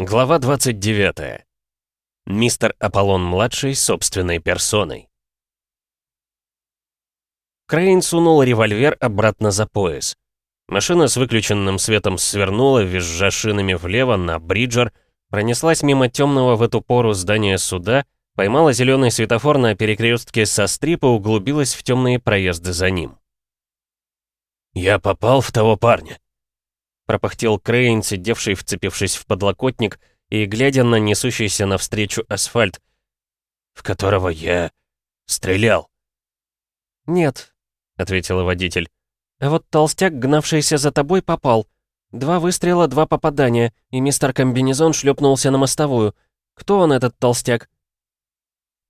Глава 29. Мистер Аполлон-младший собственной персоной. Крейн сунул револьвер обратно за пояс. Машина с выключенным светом свернула, визжа шинами влево на бриджер, пронеслась мимо темного в эту пору здания суда, поймала зеленый светофор на перекрестке со стрипа углубилась в темные проезды за ним. «Я попал в того парня», пропыхтел Крейн, сидевший, вцепившись в подлокотник и глядя на несущийся навстречу асфальт, в которого я стрелял. «Нет», — ответила водитель. «А вот толстяк, гнавшийся за тобой, попал. Два выстрела, два попадания, и мистер Комбинезон шлепнулся на мостовую. Кто он, этот толстяк?»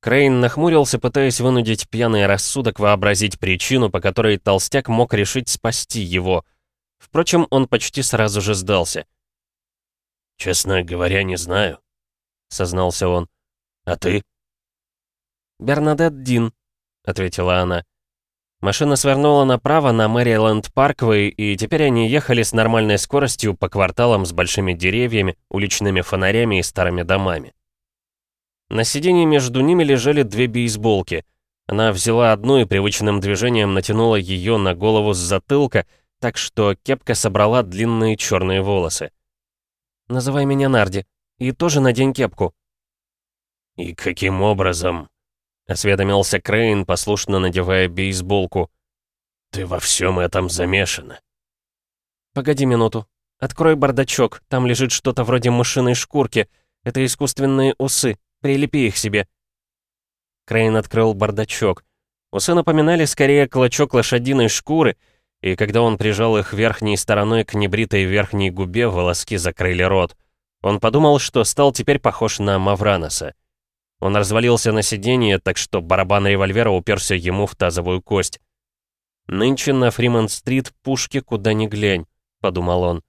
Крейн нахмурился, пытаясь вынудить пьяный рассудок вообразить причину, по которой толстяк мог решить спасти его — Впрочем, он почти сразу же сдался. «Честно говоря, не знаю», — сознался он. «А ты?» «Бернадет Дин», — ответила она. Машина свернула направо на Мэриленд Парквей, и теперь они ехали с нормальной скоростью по кварталам с большими деревьями, уличными фонарями и старыми домами. На сиденье между ними лежали две бейсболки. Она взяла одну и привычным движением натянула ее на голову с затылка, так что кепка собрала длинные черные волосы. «Называй меня Нарди. И тоже надень кепку». «И каким образом?» — осведомился Крейн, послушно надевая бейсболку. «Ты во всем этом замешана». «Погоди минуту. Открой бардачок. Там лежит что-то вроде мышиной шкурки. Это искусственные усы. Прилепи их себе». Крейн открыл бардачок. Усы напоминали скорее клочок лошадиной шкуры — и когда он прижал их верхней стороной к небритой верхней губе, волоски закрыли рот. Он подумал, что стал теперь похож на Мавраноса. Он развалился на сиденье, так что барабан револьвера уперся ему в тазовую кость. «Нынче на Фримонт-стрит пушки куда ни глянь», — подумал он.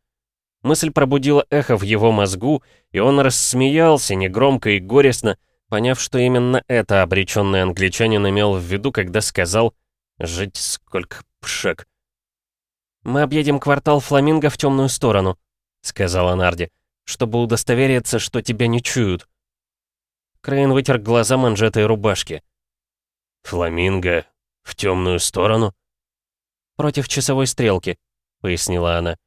Мысль пробудила эхо в его мозгу, и он рассмеялся негромко и горестно, поняв, что именно это обреченный англичанин имел в виду, когда сказал «Жить сколько пшек». «Мы объедем квартал Фламинго в темную сторону», — сказала Нарди, «чтобы удостовериться, что тебя не чуют». Крейн вытер глаза манжетой рубашки. «Фламинго в темную сторону?» «Против часовой стрелки», — пояснила она.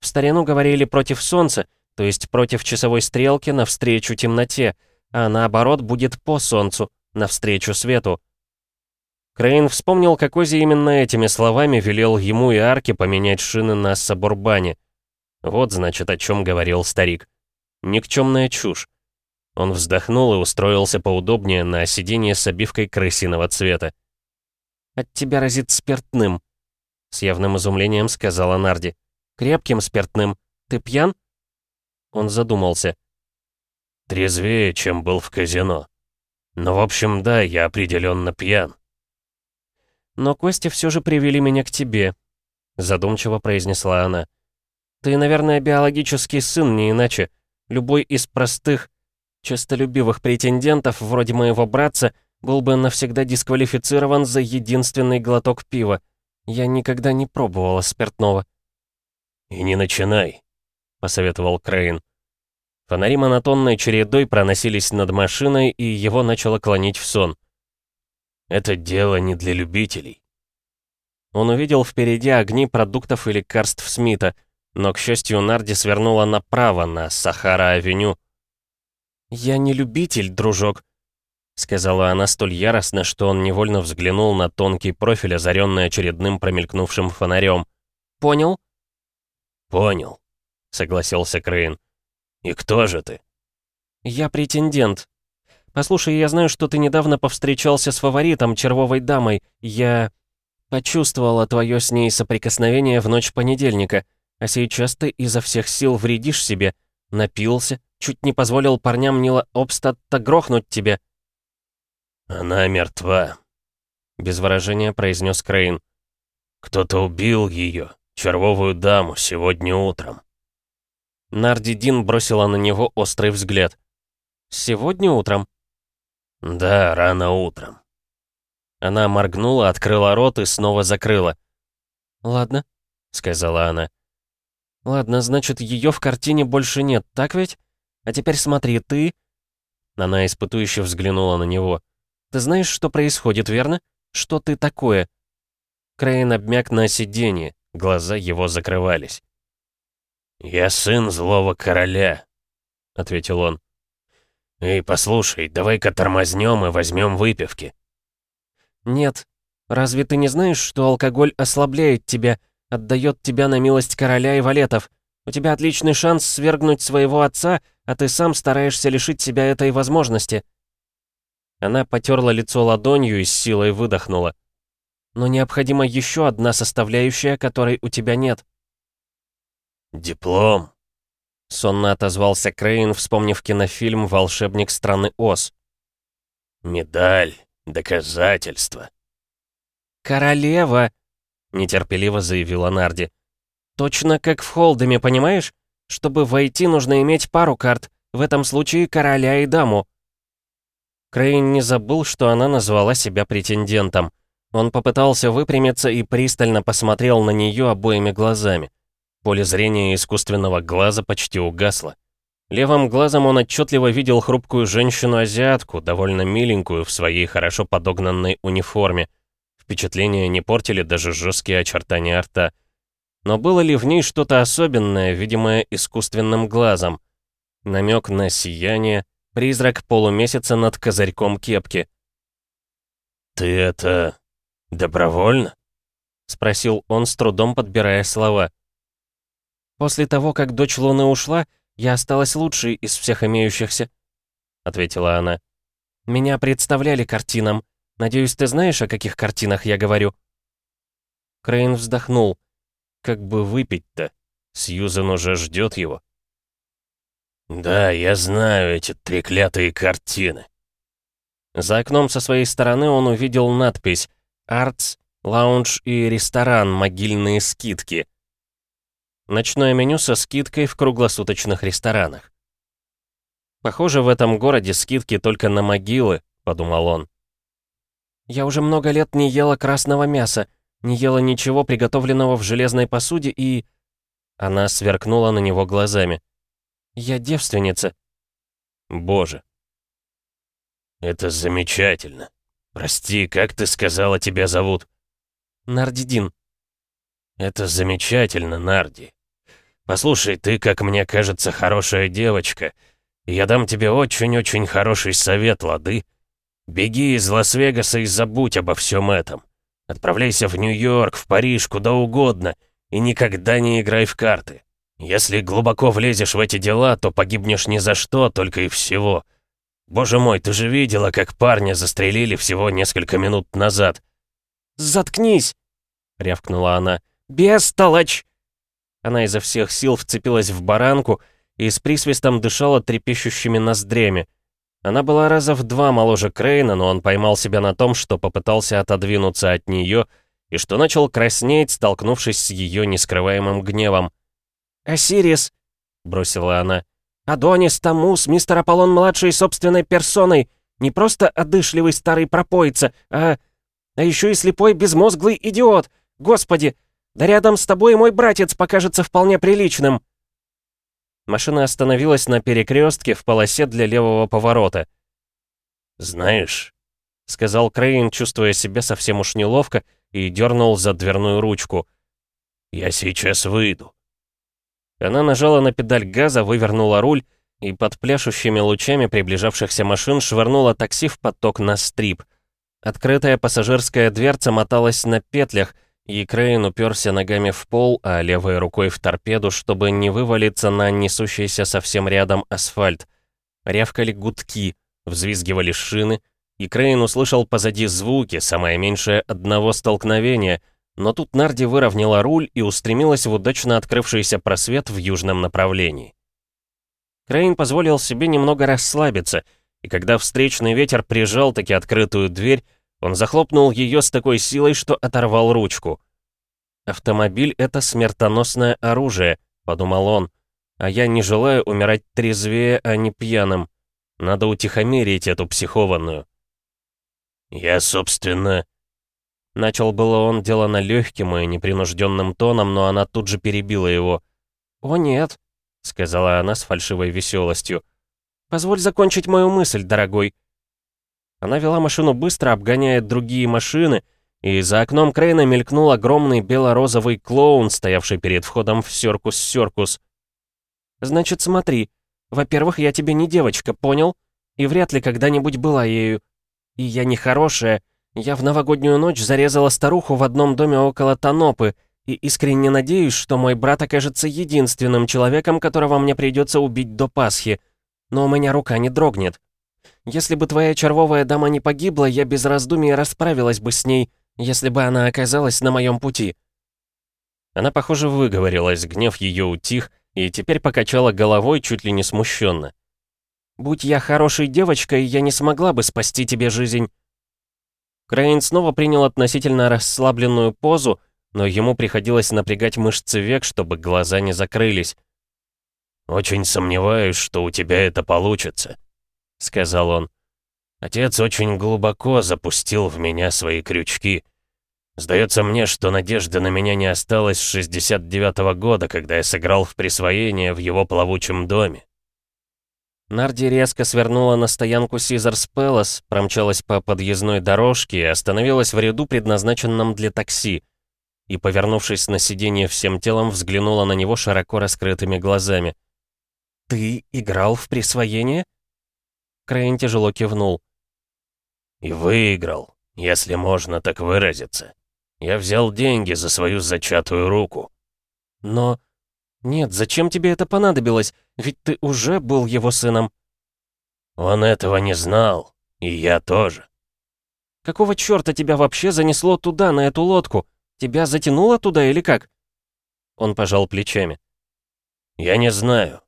«В старину говорили против солнца, то есть против часовой стрелки навстречу темноте, а наоборот будет по солнцу, навстречу свету. Крейн вспомнил, как Ози именно этими словами велел ему и Арке поменять шины на Сабурбане. Вот, значит, о чем говорил старик. Никчемная чушь. Он вздохнул и устроился поудобнее на сиденье с обивкой крысиного цвета. «От тебя разит спиртным», — с явным изумлением сказала Нарди. «Крепким спиртным. Ты пьян?» Он задумался. «Трезвее, чем был в казино. Но, в общем, да, я определенно пьян». Но кости все же привели меня к тебе», — задумчиво произнесла она. «Ты, наверное, биологический сын, не иначе. Любой из простых, честолюбивых претендентов, вроде моего братца, был бы навсегда дисквалифицирован за единственный глоток пива. Я никогда не пробовала спиртного». «И не начинай», — посоветовал Крейн. Фонари монотонной чередой проносились над машиной, и его начало клонить в сон. Это дело не для любителей. Он увидел впереди огни продуктов и лекарств Смита, но, к счастью, Нарди свернула направо, на Сахара-авеню. «Я не любитель, дружок», — сказала она столь яростно, что он невольно взглянул на тонкий профиль, озаренный очередным промелькнувшим фонарем. «Понял?» «Понял», — согласился Крейн. «И кто же ты?» «Я претендент», Послушай, я знаю, что ты недавно повстречался с фаворитом, червовой дамой. Я почувствовала твое с ней соприкосновение в ночь понедельника, а сейчас ты изо всех сил вредишь себе. Напился, чуть не позволил парням Нила Обстатта грохнуть тебе». «Она мертва», — без выражения произнес Крейн. «Кто-то убил ее, червовую даму, сегодня утром». Нарди Дин бросила на него острый взгляд. «Сегодня утром?» «Да, рано утром». Она моргнула, открыла рот и снова закрыла. «Ладно», — сказала она. «Ладно, значит, ее в картине больше нет, так ведь? А теперь смотри, ты...» Она испытующе взглянула на него. «Ты знаешь, что происходит, верно? Что ты такое?» Крейн обмяк на сиденье, глаза его закрывались. «Я сын злого короля», — ответил он. «Эй, послушай, давай-ка тормознем и возьмем выпивки». «Нет. Разве ты не знаешь, что алкоголь ослабляет тебя, отдает тебя на милость короля и валетов? У тебя отличный шанс свергнуть своего отца, а ты сам стараешься лишить себя этой возможности». Она потерла лицо ладонью и с силой выдохнула. «Но необходима еще одна составляющая, которой у тебя нет». «Диплом», — сонно отозвался Крейн, вспомнив кинофильм «Волшебник страны Оз». «Медаль, доказательства». «Королева!» — нетерпеливо заявила Нарди. «Точно как в Холдеме, понимаешь? Чтобы войти, нужно иметь пару карт, в этом случае короля и даму». Крейн не забыл, что она назвала себя претендентом. Он попытался выпрямиться и пристально посмотрел на нее обоими глазами. Поле зрения искусственного глаза почти угасло. Левым глазом он отчетливо видел хрупкую женщину-азиатку, довольно миленькую в своей хорошо подогнанной униформе. Впечатление не портили даже жесткие очертания рта. Но было ли в ней что-то особенное, видимое искусственным глазом? Намек на сияние, призрак полумесяца над козырьком кепки. «Ты это... добровольно?» — спросил он, с трудом подбирая слова. «После того, как дочь Луны ушла, я осталась лучшей из всех имеющихся», — ответила она. «Меня представляли картинам. Надеюсь, ты знаешь, о каких картинах я говорю?» Крейн вздохнул. «Как бы выпить-то? Сьюзен уже ждет его». «Да, я знаю эти треклятые картины». За окном со своей стороны он увидел надпись «Артс, лаунж и ресторан, могильные скидки». Ночное меню со скидкой в круглосуточных ресторанах. «Похоже, в этом городе скидки только на могилы», — подумал он. «Я уже много лет не ела красного мяса, не ела ничего, приготовленного в железной посуде и...» Она сверкнула на него глазами. «Я девственница». «Боже». «Это замечательно. Прости, как ты сказала, тебя зовут?» «Нардидин». «Это замечательно, Нарди. Послушай, ты, как мне кажется, хорошая девочка. я дам тебе очень-очень хороший совет, лады. Беги из Лас-Вегаса и забудь обо всем этом. Отправляйся в Нью-Йорк, в Париж, куда угодно, и никогда не играй в карты. Если глубоко влезешь в эти дела, то погибнешь ни за что, только и всего. Боже мой, ты же видела, как парня застрелили всего несколько минут назад. «Заткнись!» — рявкнула она. «Бестолочь!» Она изо всех сил вцепилась в баранку и с присвистом дышала трепещущими ноздрями. Она была раза в два моложе Крейна, но он поймал себя на том, что попытался отодвинуться от нее и что начал краснеть, столкнувшись с ее нескрываемым гневом. «Осирис!» — бросила она. «Адонис, Тамус, мистер Аполлон-младший собственной персоной! Не просто одышливый старый пропойца, а... А еще и слепой безмозглый идиот! Господи, да рядом с тобой мой братец покажется вполне приличным!» Машина остановилась на перекрестке в полосе для левого поворота. «Знаешь», — сказал Крейн, чувствуя себя совсем уж неловко, и дернул за дверную ручку. «Я сейчас выйду». Она нажала на педаль газа, вывернула руль и под пляшущими лучами приближавшихся машин швырнула такси в поток на стрип. Открытая пассажирская дверца моталась на петлях, и Крейн уперся ногами в пол, а левой рукой в торпеду, чтобы не вывалиться на несущийся совсем рядом асфальт. Рявкали гудки, взвизгивали шины, и Крейн услышал позади звуки, самое меньшее одного столкновения, но тут Нарди выровняла руль и устремилась в удачно открывшийся просвет в южном направлении. Крейн позволил себе немного расслабиться, и когда встречный ветер прижал таки открытую дверь, он захлопнул ее с такой силой, что оторвал ручку. «Автомобиль — это смертоносное оружие», — подумал он. «А я не желаю умирать трезвее, а не пьяным. Надо утихомирить эту психованную». «Я, собственно...» Начал было он делано легким и непринужденным тоном, но она тут же перебила его. «О, нет», — сказала она с фальшивой веселостью. Позволь закончить мою мысль, дорогой». Она вела машину быстро, обгоняя другие машины, и за окном Крейна мелькнул огромный бело-розовый клоун, стоявший перед входом в Сёркус-Сёркус. «Значит, смотри. Во-первых, я тебе не девочка, понял? И вряд ли когда-нибудь была ею. И я не хорошая. Я в новогоднюю ночь зарезала старуху в одном доме около Тонопы, и искренне надеюсь, что мой брат окажется единственным человеком, которого мне придется убить до Пасхи. Но у меня рука не дрогнет. Если бы твоя червовая дама не погибла, я без раздумий расправилась бы с ней, если бы она оказалась на моем пути». Она, похоже, выговорилась, гнев ее утих, и теперь покачала головой чуть ли не смущенно. «Будь я хорошей девочкой, я не смогла бы спасти тебе жизнь». Крейн снова принял относительно расслабленную позу, но ему приходилось напрягать мышцы век, чтобы глаза не закрылись. «Очень сомневаюсь, что у тебя это получится», — сказал он. «Отец очень глубоко запустил в меня свои крючки. Сдается мне, что надежды на меня не осталось с 69-го года, когда я сыграл в присвоение в его плавучем доме. Нарди резко свернула на стоянку Сизарс Пэлас, промчалась по подъездной дорожке и остановилась в ряду, предназначенном для такси. И, повернувшись на сиденье всем телом, взглянула на него широко раскрытыми глазами. «Ты играл в присвоение?» Крейн тяжело кивнул. «И выиграл, если можно так выразиться. Я взял деньги за свою зачатую руку». «Но...» «Нет, зачем тебе это понадобилось? Ведь ты уже был его сыном». «Он этого не знал, и я тоже». «Какого черта тебя вообще занесло туда, на эту лодку? Тебя затянуло туда или как?» Он пожал плечами. «Я не знаю.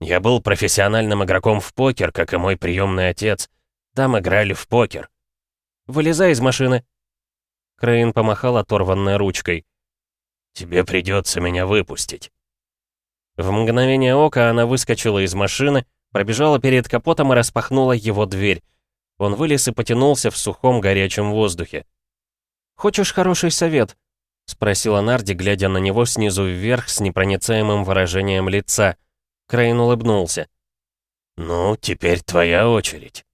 Я был профессиональным игроком в покер, как и мой приемный отец. Там играли в покер». «Вылезай из машины». Крейн помахал оторванной ручкой. «Тебе придется меня выпустить». В мгновение ока она выскочила из машины, пробежала перед капотом и распахнула его дверь. Он вылез и потянулся в сухом горячем воздухе. «Хочешь хороший совет?» — спросила Нарди, глядя на него снизу вверх с непроницаемым выражением лица. Крейн улыбнулся. «Ну, теперь твоя очередь».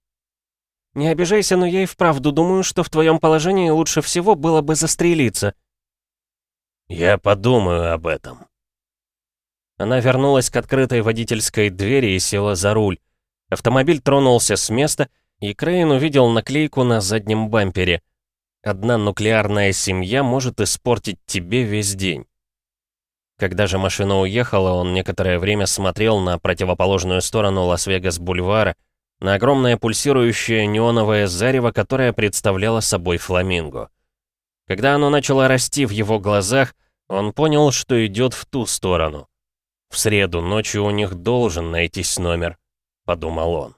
«Не обижайся, но я и вправду думаю, что в твоем положении лучше всего было бы застрелиться». «Я подумаю об этом», она вернулась к открытой водительской двери и села за руль. Автомобиль тронулся с места, и Крейн увидел наклейку на заднем бампере. «Одна нуклеарная семья может испортить тебе весь день». Когда же машина уехала, он некоторое время смотрел на противоположную сторону Лас-Вегас-бульвара, на огромное пульсирующее неоновое зарево, которое представляло собой фламинго. Когда оно начало расти в его глазах, он понял, что идет в ту сторону. В среду ночью у них должен найтись номер, подумал он.